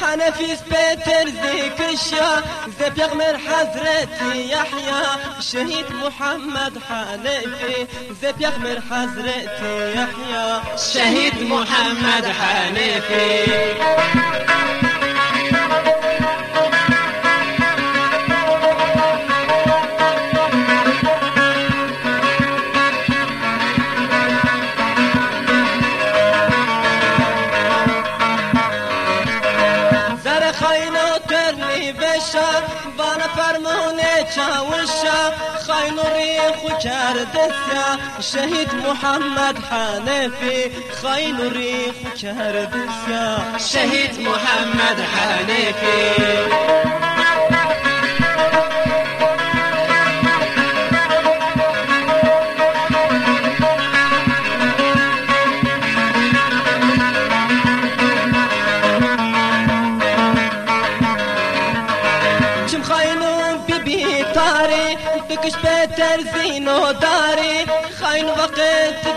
حنفيس بيتر زيكشيا زي بيغمر حضرتي يحيى شهيد محمد حنفي. زي بيغمر حضرتي يحيى شهيد محمد حنفي. خاینو ترلی بشا بنا فرمونه چاوشا خاینو ریخو کردسیا شهید محمد حنفی خاینو ریخو کردسیا شهید محمد حنفی. چم خاينو ببي طاري بكش بيتر زينو داري خاين وقت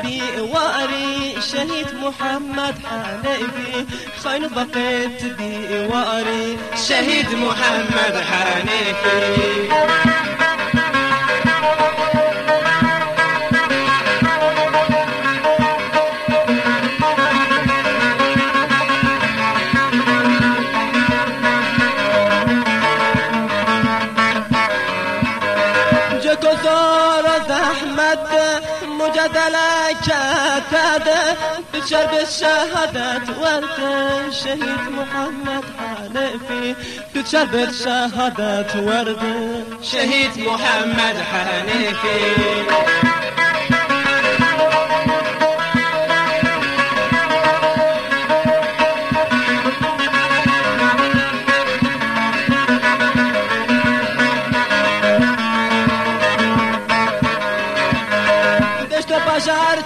بي واري شهيد محمد حنفي خاين وقت بي واري شهيد محمد حنفي زور زحمت مجادلة كتاد بشرب الشهادة ورد شهيد محمد حنفي. بشرب الشهادة ورد شهيد محمد حنفي.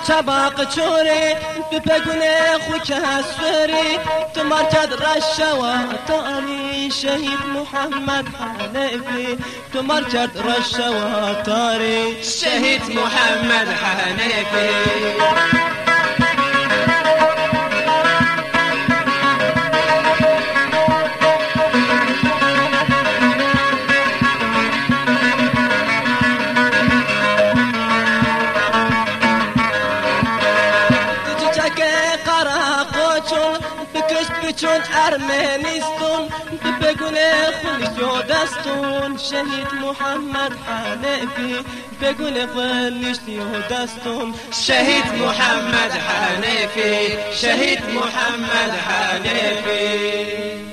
چباق چوری بپگونه خوک هسفری تو مرکز رشوا تاری شهید محمد حنفی تو مرکز رشوا تاری. شهيد محمد حنفي بچون ارمنیستون به گونه خلیجو دستون شهید محمد حنفی به گونه دستون شهید محمد حنفی شهید محمد حنفی.